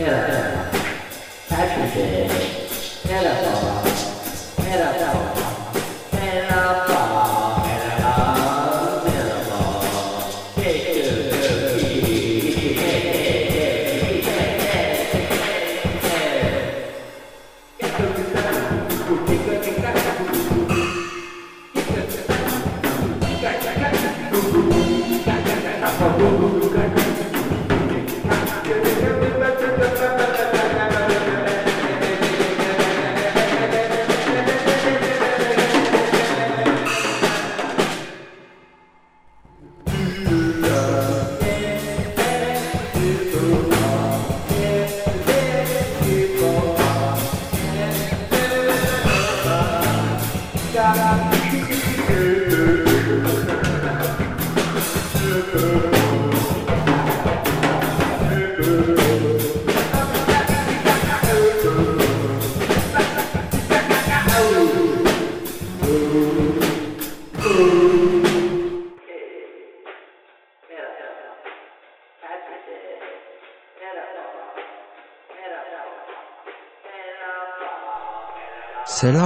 Yeah.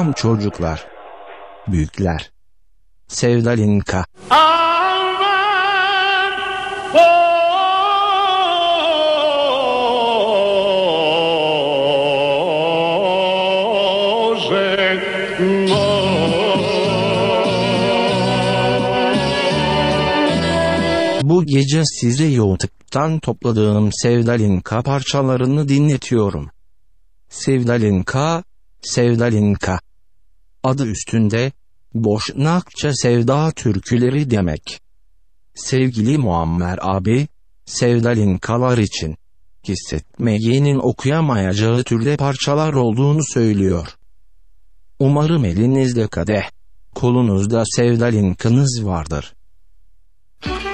Selam çocuklar. Büyükler. Sevdalinka. Bu gece size YouTube'dan topladığım Sevdalinka parçalarını dinletiyorum. Sevdalinka, Sevdalinka. Adı üstünde, Boşnakça sevda türküleri demek. Sevgili Muammer abi, Sevdalinkalar için hissetmeyenin okuyamayacağı türde parçalar olduğunu söylüyor. Umarım elinizde kadeh, kolunuzda sevdalinkanız vardır. Sabah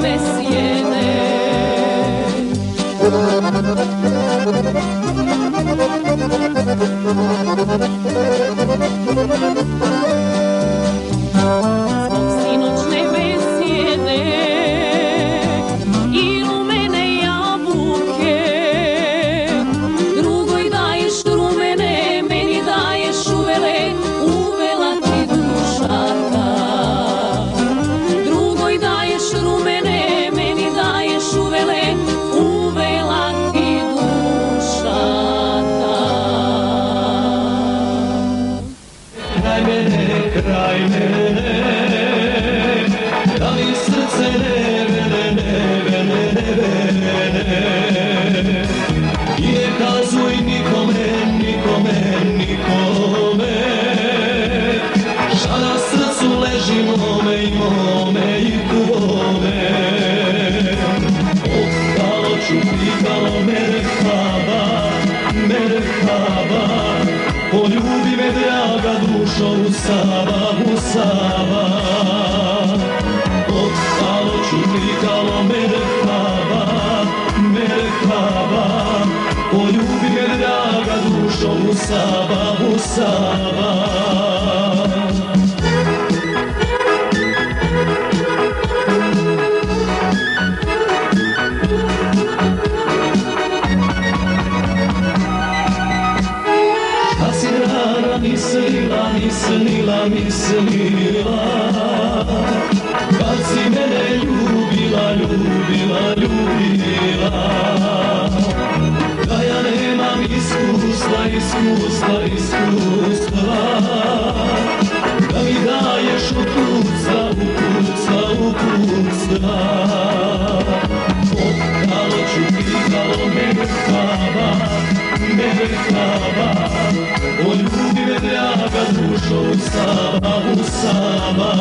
desci. Dušo u Sava, u Sava. Ostalo ću pitalo merhaba, merhaba Poljubi me draga dušo u Sava, u Sava iskustva, iskustva. Da mi daješ upuca, upuca, upuca Otkalo ću pitalo me kava, me kava O ljubi me draga dušo, usava, usava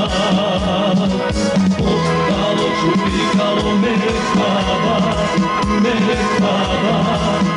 Otkalo ću pitalo me kava, me kava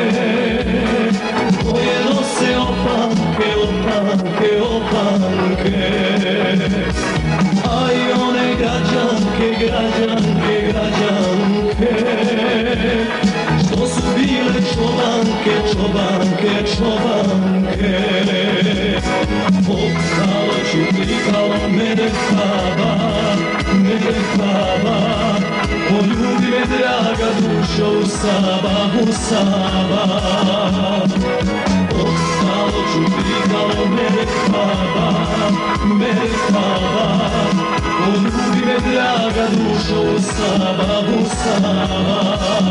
človanke Potkala ću klikala me kava, me kava Poljubi me draga dušo u Sava, u Sava Potkala ću klikala me kava, me kava Poljubi me draga dušo u Sava, u Sava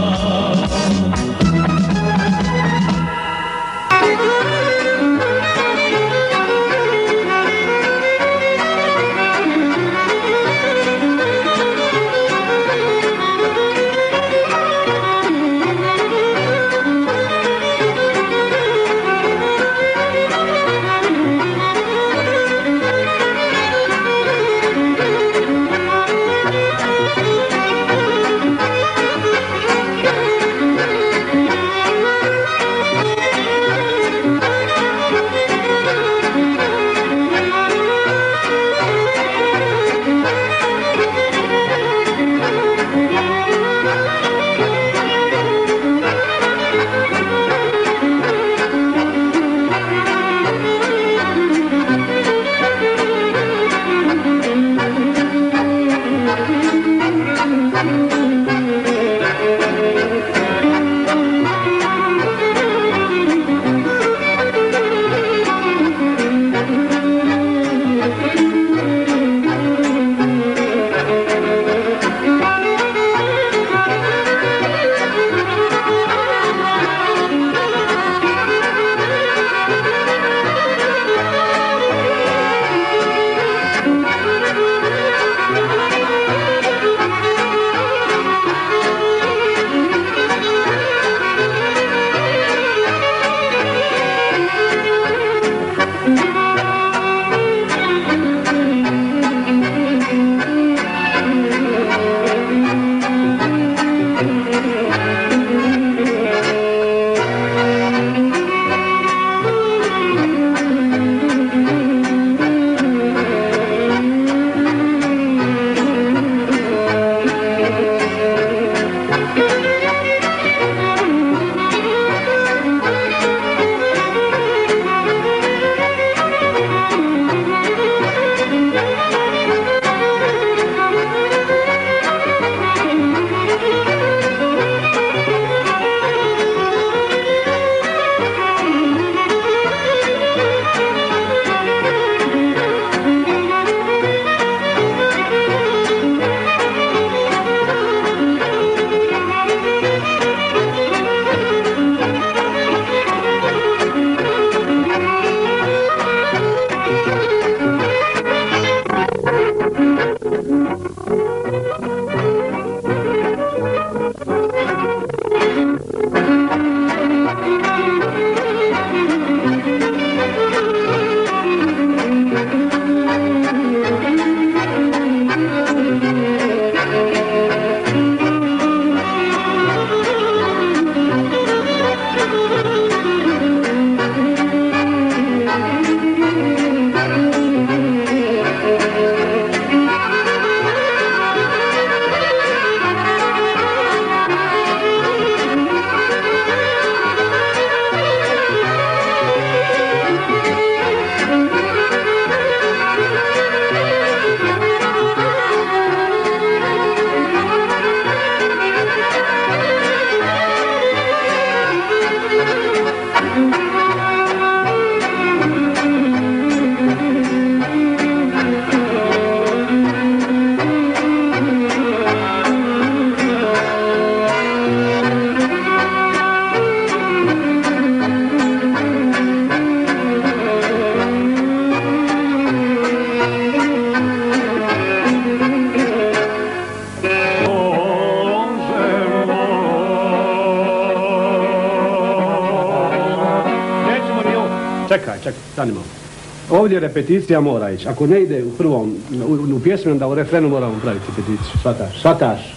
Ovdje repeticija mora ići. Ako ne ide u prvom, u, u pjesmi, onda u refrenu moramo praviti repeticiju. Svataš, svataš.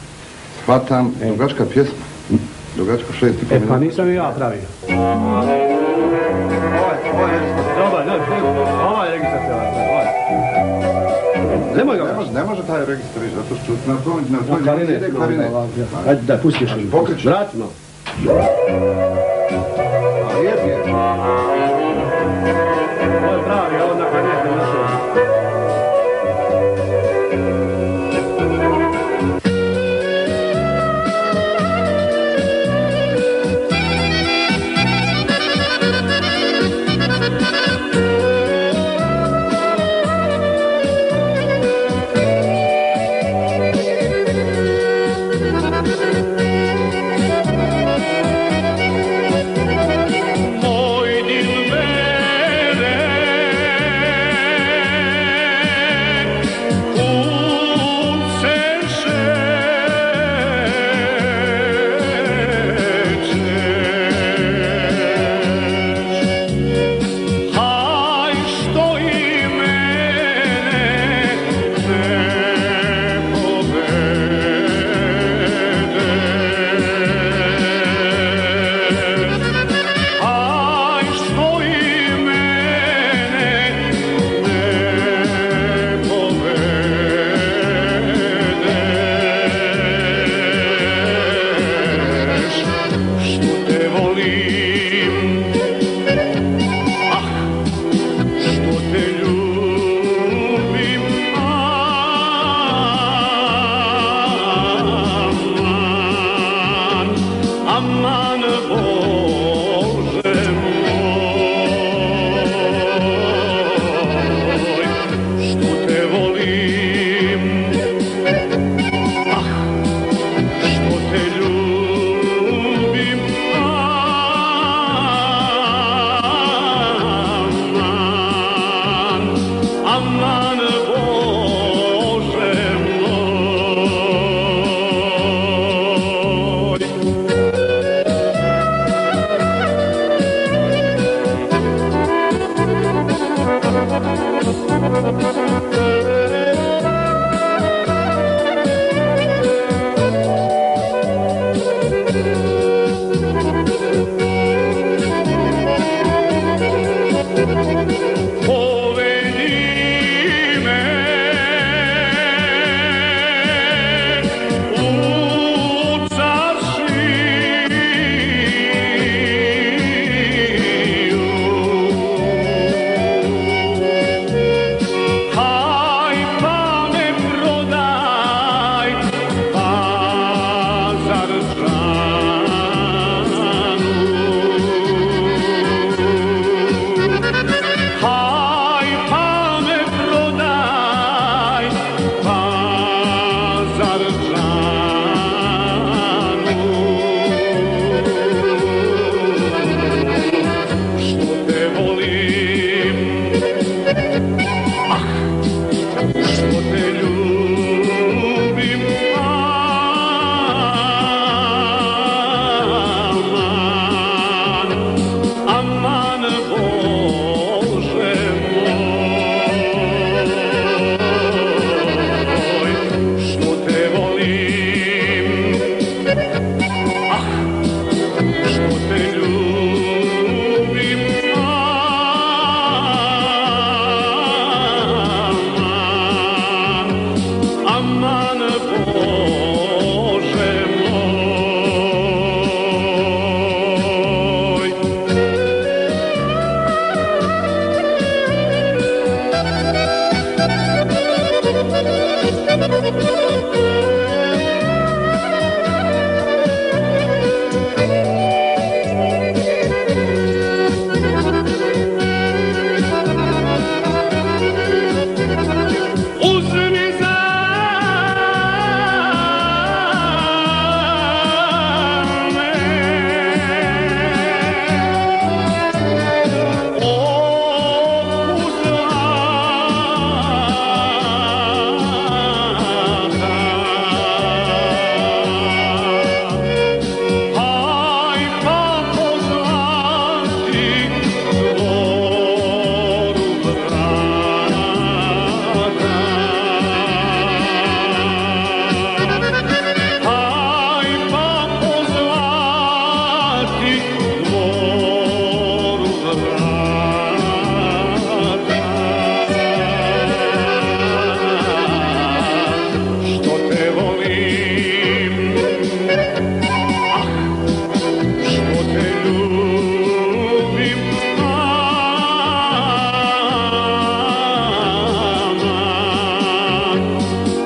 Hvatam, dugačka pjesma. Dugačka šest i E, pa nisam i ja pravio. Ovaj se ovaj. Nemoj ga Ne može, ne može taj registar ići, zato što na na tvoj Na klarinet, ide klarinet. Ajde, da, pustiš im. pokreći. Vratno. A je, je. Ovo je pravi,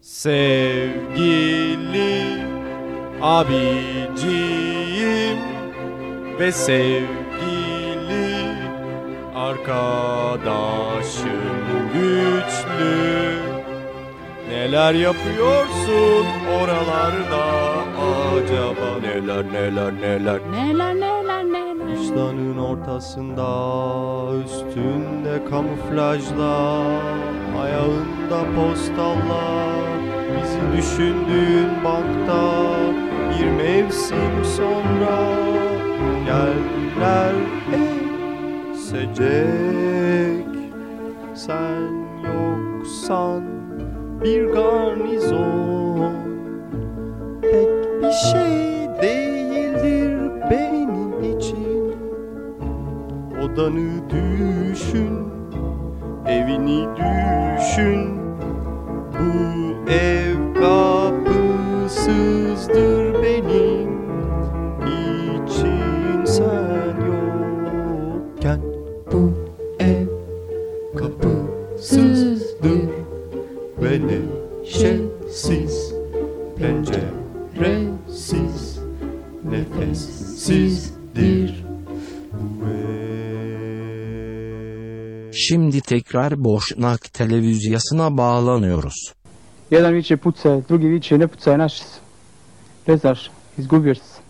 Sevgili abiciğim ve sevgili arkadaşım güçlü Neler yapıyorsun oralarda acaba? Neler neler neler? Neler neler neler. İşlanın ortasında üstünde kamuflajla Ayağında postallar Bizi düşündüğün bankta Bir mevsim sonra Yerler esecek Sen yoksan bir garnizon. Pek bir şey değildir benim için. Odanı düşün, evini düşün. Bu ev kapısızdır benim. İçin sen yokken Bu ev kapısızdır neşesiz Penceresiz, nefessizdir bu. Şimdi tekrar Boşnak televizyasına bağlanıyoruz. Jedan viče pucaj, drugi viče ne pucaj naš. Ne znaš, izgubio se.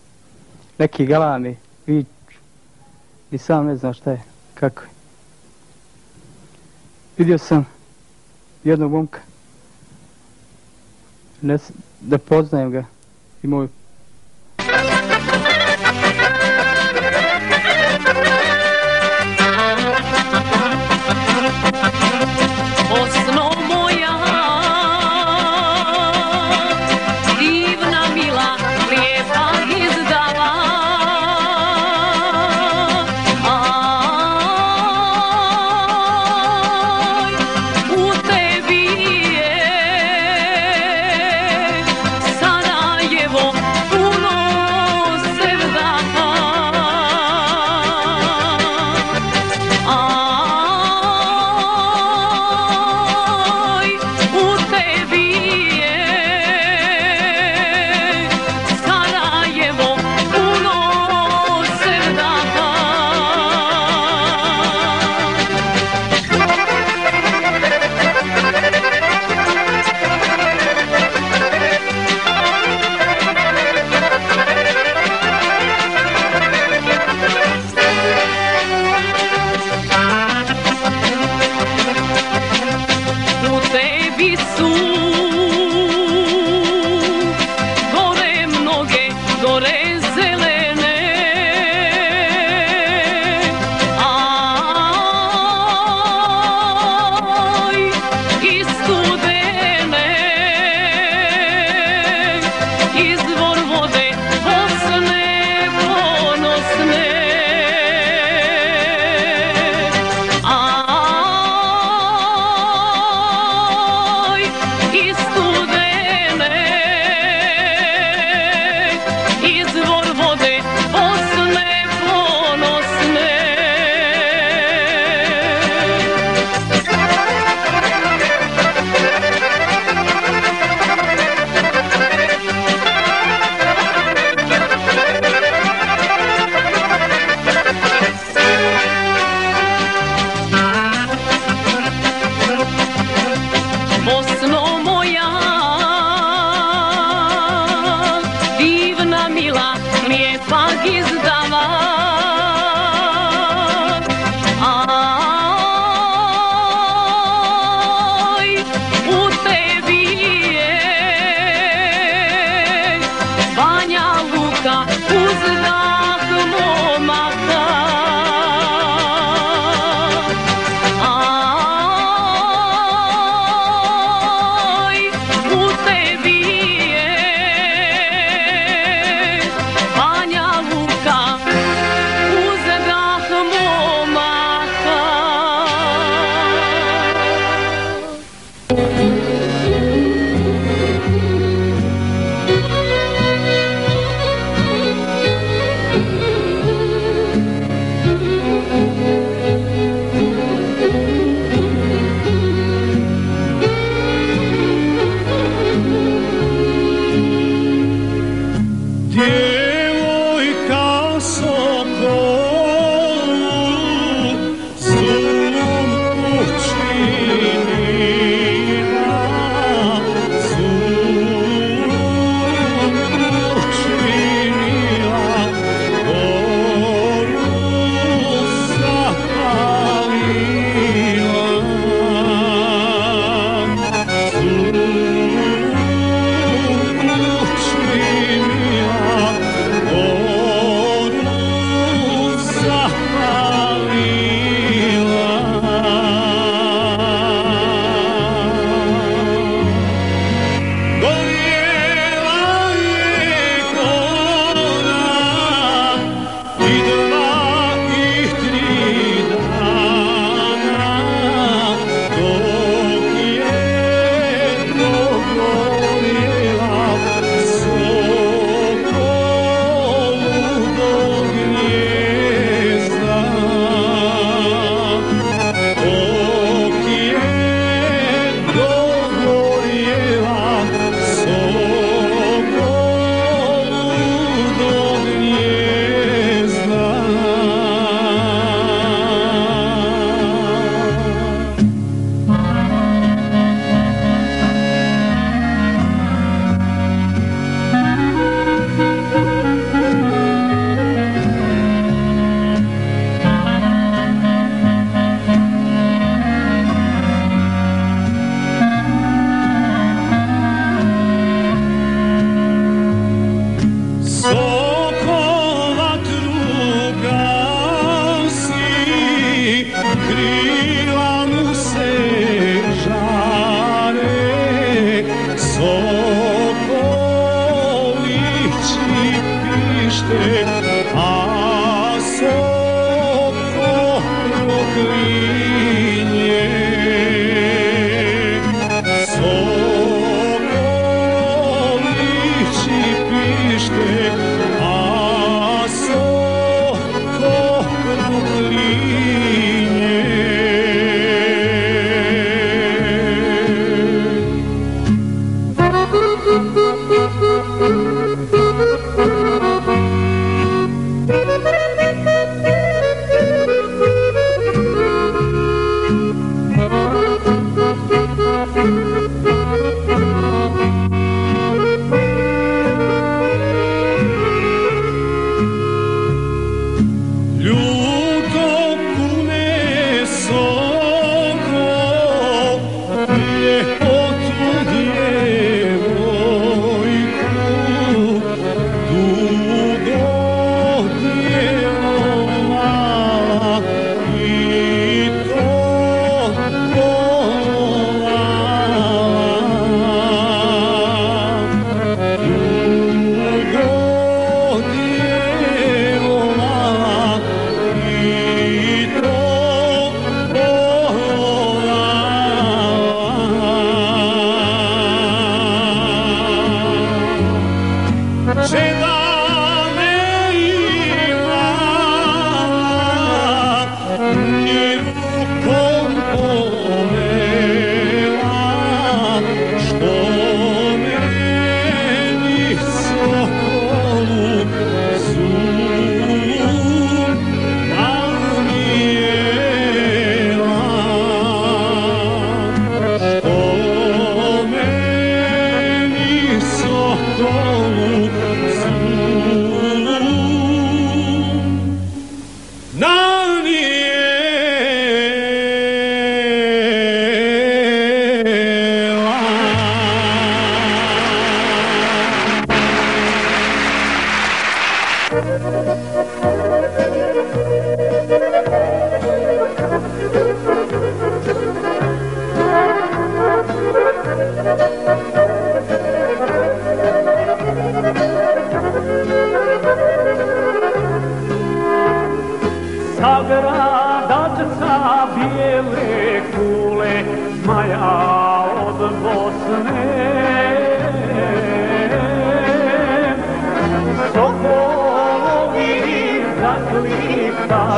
Neki galami, viču. I sam ne znam šta je, kako je. Vidio sam jednog momka. Da poznajem ga. I moju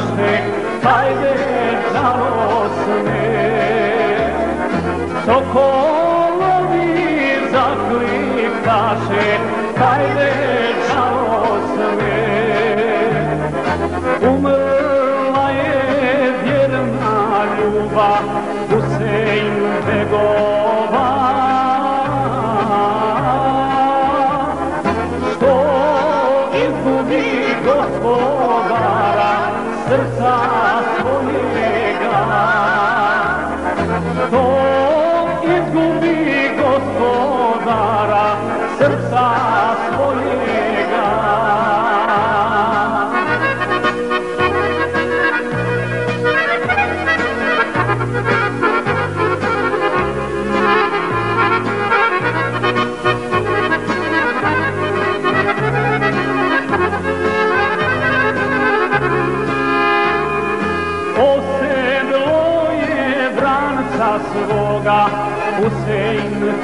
naše tajne žalosne. Sokolovi zaklikaše tajne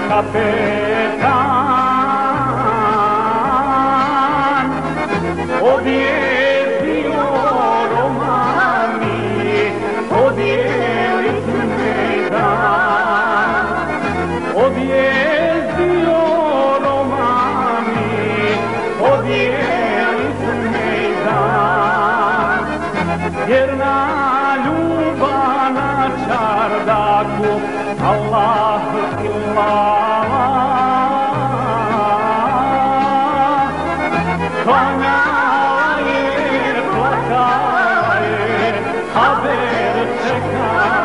capeta. haber çeker.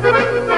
Thank you.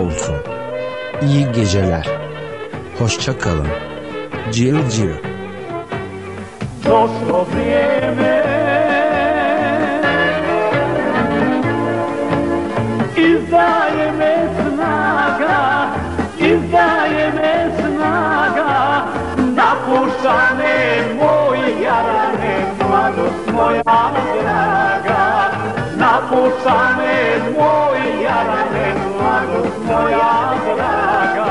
olsun. İyi geceler. Hoşça kalın. Cil cil. Doszło wiemy i zdajemy Napuštane moj jarane, mladost moja draga.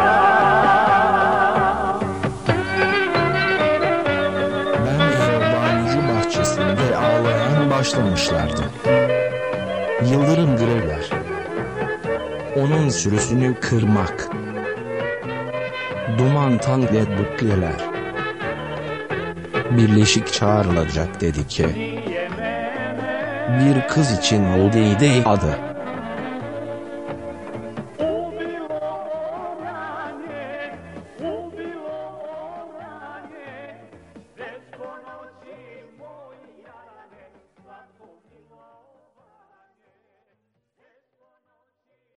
Ben Erbanici bahçesinde ağlayan başlamışlardı. Yıldırım Grevler. Onun sürüsünü kırmak. Duman tankle bukleler. Birleşik çağrılacak dedi ki. Bir kız için olduydı adı.